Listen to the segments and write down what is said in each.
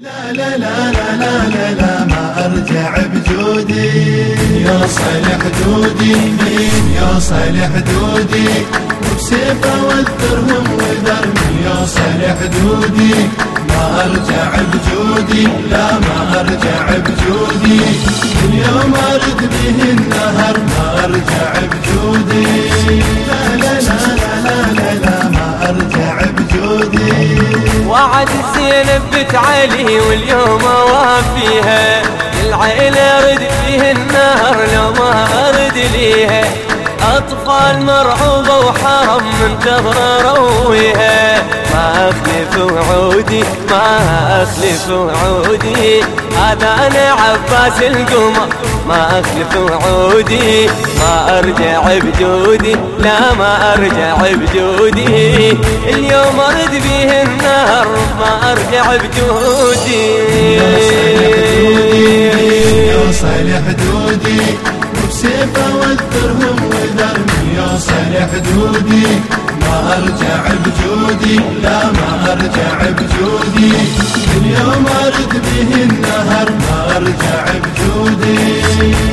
لا لا لا لا لا لا, ما أرجع بجودي. يوصل حدودي مين يوصل حدودي وبسيفه والدرهم ودرمي يوصل حدودي ما أرجع بجودي لا ما أرجع بجودي. اليوم أرد به النهر ما أرجع بجودي. وعد زينب بنت علي واليوم وافيها. العيلة رد فيه النهر لو ما أرد ليها. أطفال مرعوبة وحرم منتظر رويها. ما أخلف وعودي ما أخلف وعودي. هذا أنا عباس القمر. ما أخلف وعودي ما أرجع بجودي. لا ما أرجع بجودي. اليوم أرد بيه النهر ما أرجع بجودي. يوصل حدودي وبسيفه والدرهم ودرمي. يوصل حدودي ما أرجع بجودي لا ما أرجع بجودي. اليوم أرد به النهر ما أرجع بجودي.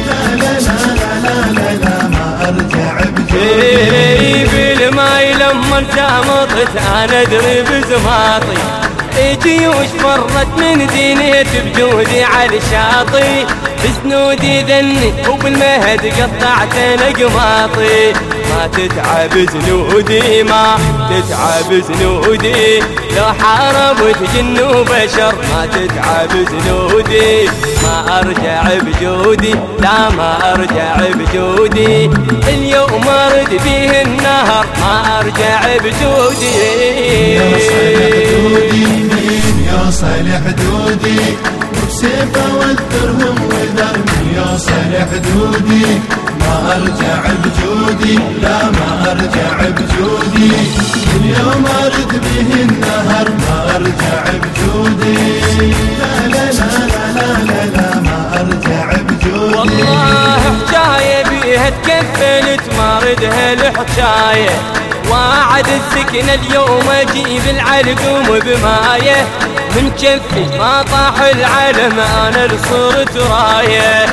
لا لا لا لا لا لا ما أرجع بجودي. بالماي لما انتمطت أنا أدري بزماطي. جيوش فرت من دينيت بجودي على الشاطي بسنودي ذني وبالمهد قطعت نقماطي ما تتعب زنودي ما تتعب زنودي لو حاربت جن وبشر ما تتعب زنودي ما أرجع بجودي لا ما أرجع بجودي. اليوم أرد فيه النهر ما أرجع بجودي. يوصل حدودي وبسيفه والدرهم ودرمي يوصل حدودي ما أرجع بجودي لا ما أرجع بجودي. اليوم أرد به النهر ما أرجع بجودي. لا لا لا لا لا لا ما أرجع بجودي. والله حكاية بيها تكفلت ما ردها الحكاية وعد السكن اليوم أجيب العلقوم بمايه من كفي ما طاح العلم أنا لصرت راية.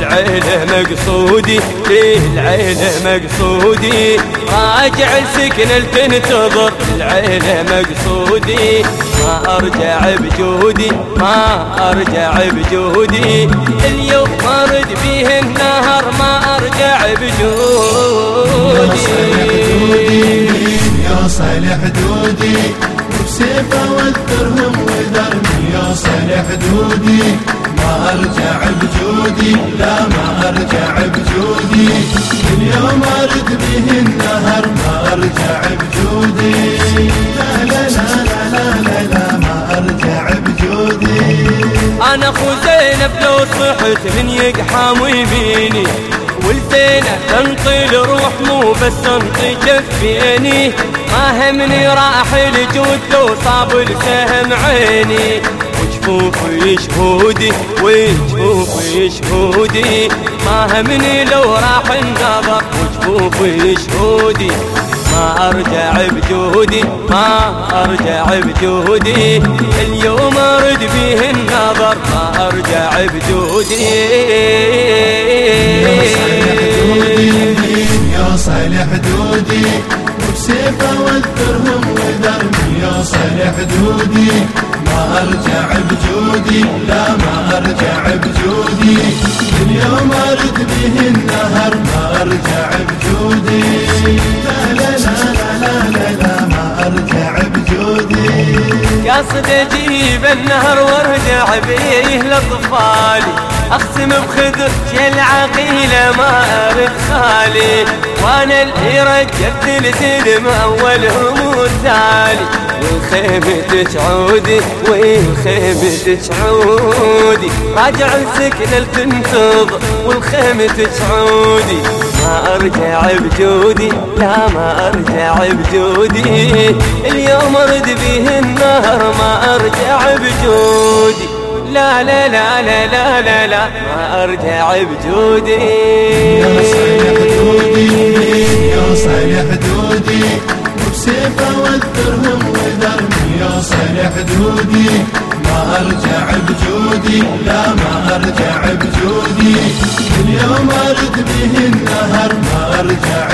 العيلة مقصودي ليه العيلة مقصودي. راجع السكن تنتظر العيلة مقصودي. ما أرجع بجودي ما أرجع بجودي. اليوم ارد فيه النهر ما أرجع بجودي. يوصل حدودي وبسيفه والدرهم ودرمي يوصل حدودي ما أرجع بجودي لا ما أرجع بجودي. اليوم أرد به النهر ما أرجع بجودي. لا لا لا لا لا لا ما أرجع بجودي. أنا أخو زينب لو صحت من يقحم ويبيني والزينة تنطي الروح مو بس تنطي جفيني ما همني راح الجود لو صاب السهم عيني. وجفوفي شهودي وجفوفي شهودي ما همني لو راح النظر وجفوفي شهودي ما أرجع بجودي ما أرجع بجودي. اليوم أرد فيه النظر ما أرجع بجودي. وبسيفه والدرهم ودرمي يوصل حدودي ما أرجع بجودي لا ما أرجع بجودي. اليوم أرد به النهر ما أرجع بجودي. لا لا لا لا لا لا ما أرجع بجودي. قصد أجيب النهر وارجع بيه لاطفالي اقسم بخدر شل عقيله ما خالي. وأنا اللي رجبت السلم اولهم والتالي والخيمة تعودي والخيمة تعودي. راجع السكنة تنتظر والخيمة تعودي. ما أرجع بجودي لا ما أرجع بجودي. اليوم أرد به النهر ما أرجع بجودي. لا لا لا لا لا لا, لا ما أرجع بجودي. يا صالح دودي يا صالح دودي بسيف أوذرهم وذرني يا صالح دودي ما أرجع بجودي لا ما أرجع بجودي. اليوم أرد به النهر ما أرجع